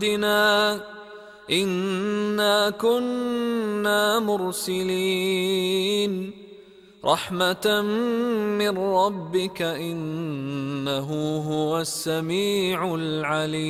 عندنا إنا كنا مرسلين. رحمة من ربك إنه هو السميع العليم.